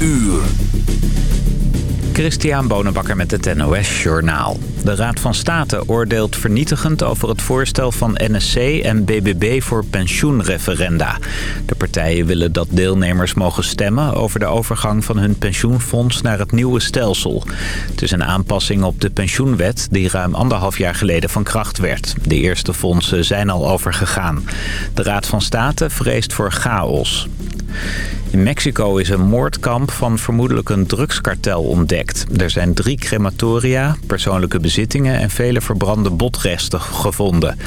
uur. Christian Bonenbakker met het NOS Journaal. De Raad van State oordeelt vernietigend over het voorstel van NSC en BBB voor pensioenreferenda. De partijen willen dat deelnemers mogen stemmen over de overgang van hun pensioenfonds naar het nieuwe stelsel. Het is een aanpassing op de pensioenwet die ruim anderhalf jaar geleden van kracht werd. De eerste fondsen zijn al overgegaan. De Raad van State vreest voor chaos. In Mexico is een moordkamp van vermoedelijk een drugskartel ontdekt. Er zijn drie crematoria, persoonlijke bezittingen en vele verbrande botresten gevonden.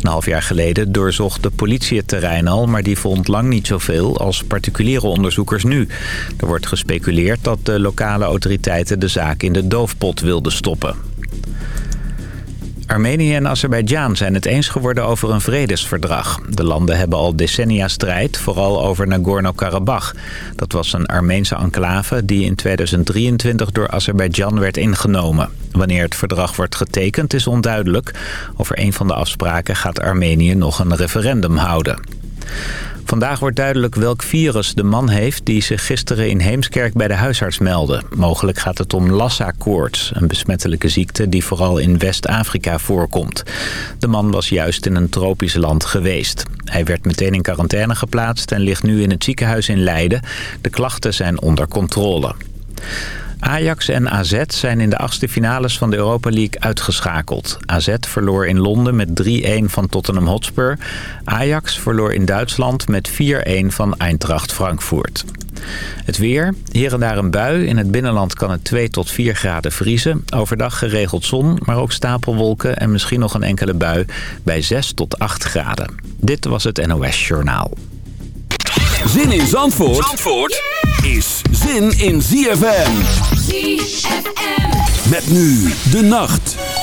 Een half jaar geleden doorzocht de politie het terrein al... maar die vond lang niet zoveel als particuliere onderzoekers nu. Er wordt gespeculeerd dat de lokale autoriteiten de zaak in de doofpot wilden stoppen. Armenië en Azerbeidzjan zijn het eens geworden over een vredesverdrag. De landen hebben al decennia strijd, vooral over Nagorno-Karabakh. Dat was een Armeense enclave die in 2023 door Azerbeidzjan werd ingenomen. Wanneer het verdrag wordt getekend is onduidelijk. Over een van de afspraken gaat Armenië nog een referendum houden. Vandaag wordt duidelijk welk virus de man heeft die zich gisteren in Heemskerk bij de huisarts meldde. Mogelijk gaat het om Lassa-koorts, een besmettelijke ziekte die vooral in West-Afrika voorkomt. De man was juist in een tropisch land geweest. Hij werd meteen in quarantaine geplaatst en ligt nu in het ziekenhuis in Leiden. De klachten zijn onder controle. Ajax en AZ zijn in de achtste finales van de Europa League uitgeschakeld. AZ verloor in Londen met 3-1 van Tottenham Hotspur. Ajax verloor in Duitsland met 4-1 van Eintracht Frankfurt. Het weer. Hier en daar een bui. In het binnenland kan het 2 tot 4 graden vriezen. Overdag geregeld zon, maar ook stapelwolken en misschien nog een enkele bui bij 6 tot 8 graden. Dit was het NOS Journaal. Zin in Zandvoort, Zandvoort is zin in ZFM. Met nu de nacht.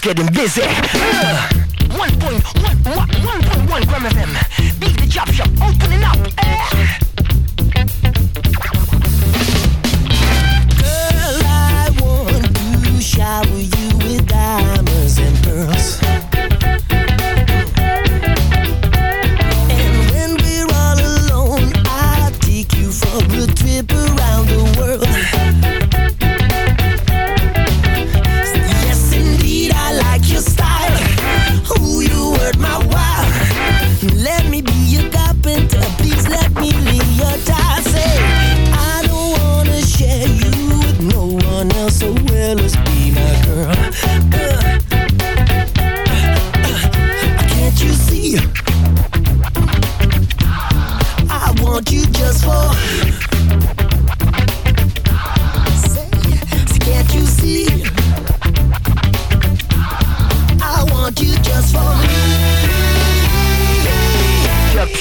girls getting busy. Uh, 1.1, 1.1 Gram FM. Beat the job shop, opening up. Uh.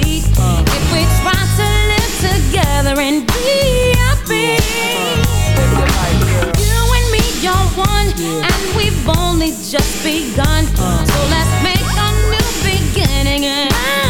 complete if we try to live together and be happy. You and me are one, and we've only just begun. So let's make a new beginning.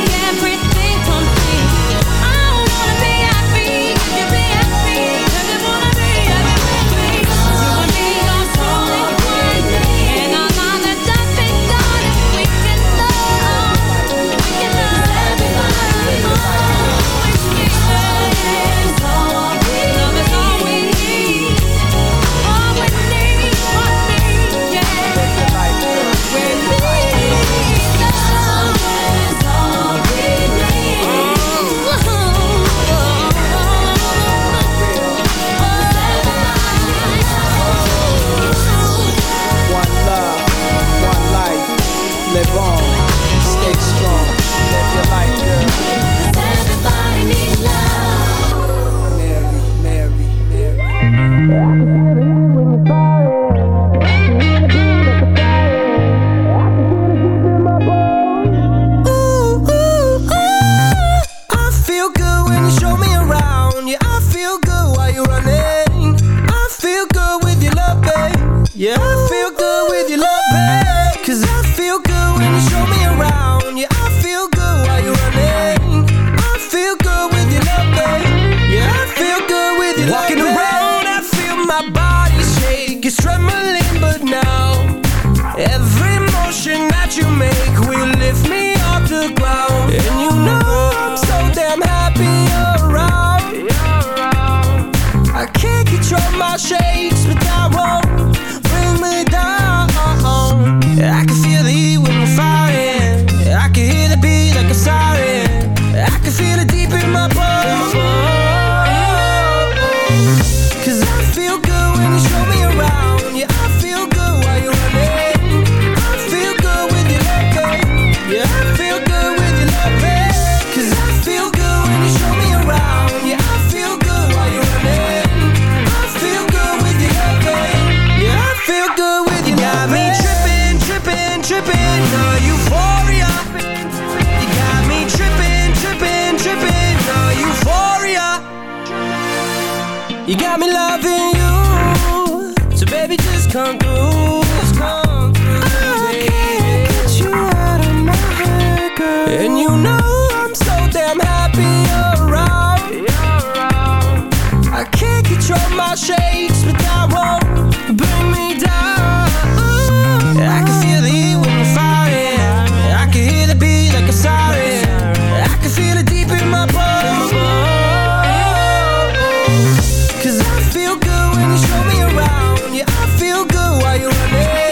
Yeah. good when you show me around. Yeah, I feel good while you're running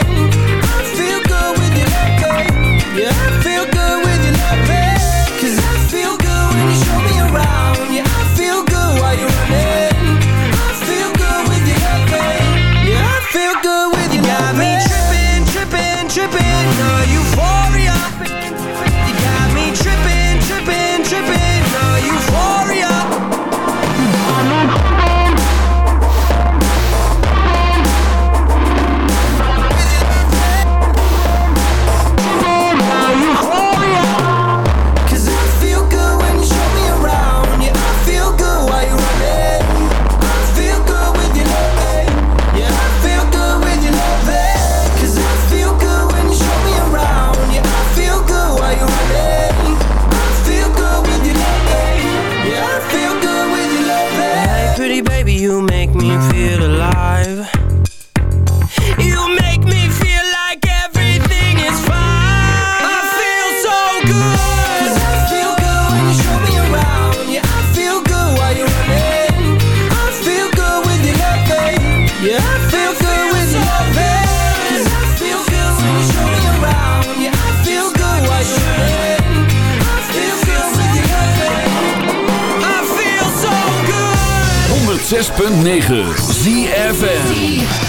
106.9 ZFN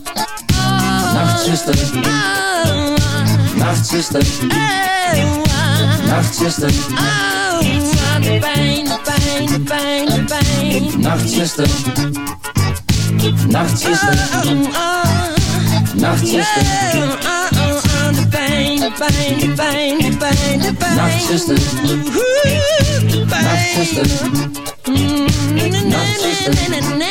Nachtzuster, Oh, nachtzuster, oh, nachtzuster, oh, de pijn, de pijn, de pijn, de pijn. nachtzuster, nachtzuster, Oh, oh, nachtzuster, oh, oh, de pijn, de pijn, de pijn, de pijn, de pijn. nachtzuster, nachtzuster, Mm, na, na, nachtzuster.